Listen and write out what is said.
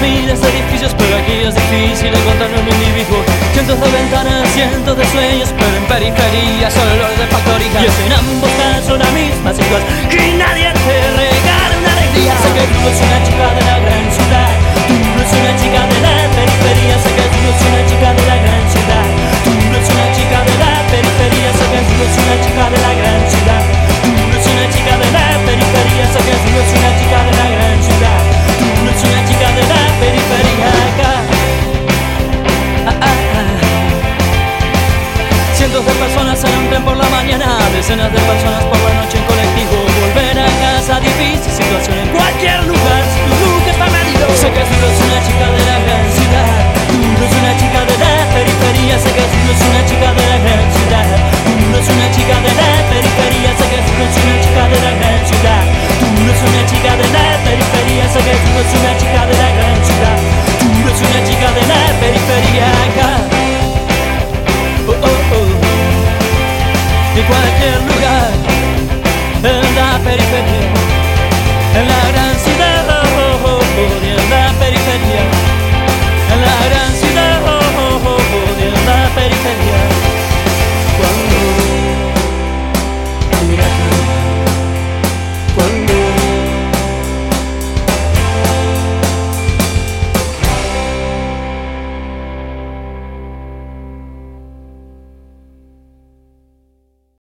miles de edificios, pero aquí es difícil encontrar un individuo. Cientos de ventanas, cientos de sueños, pero en periferia solo de factoría. Y es en ambos casos la misma situación, que nadie te regala una alegría. Sé que tú eres una chica de la Decenas de personas por la noche en colectivo, volver a casa difícil, situación en de cualquier lugar en la periferia.